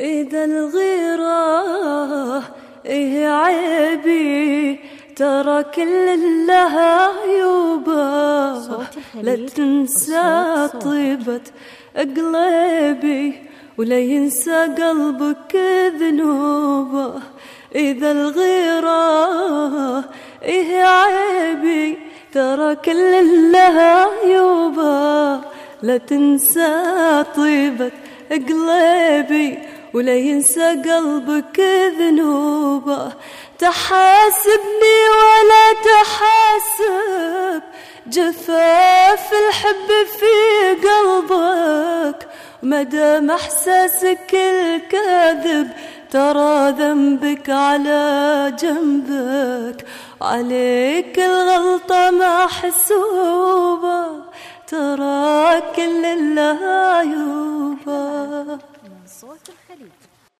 إذا الغيرة إيه عيبي؟ ترى كل لها عيوبة لا تنسى طيبة قلبي ولا ينسى قلبك ذنوبه. إذا الغيرة إيه عيبي؟ ترى كل لها عيوبة لا تنسى طيبة قلبي ولا ينسى قلبك ذنوبه تحاسبني ولا تحاسب جفاف الحب في قلبك. مدام إحساسك الكاذب ترى ذنبك على جنبك. عليك الغلطة محسوبة ترى كل من صوت الخليج.